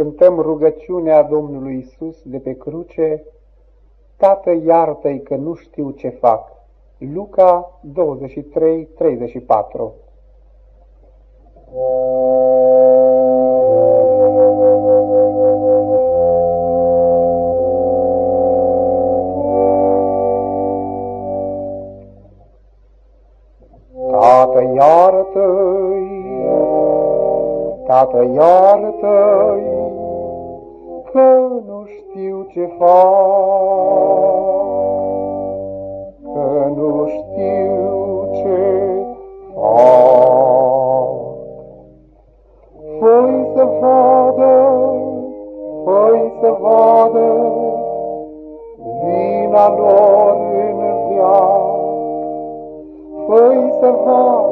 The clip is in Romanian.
cântăm rugăciunea Domnului Isus de pe cruce, Tată, iartă-i că nu știu ce fac. Luca 23, 34 Tată, iartă-i, Tată, iartă-i, că nu știu ce fac, că nu știu ce fac. Făi să vadă, făi să vadă, vina lor în viață, făi să vadă,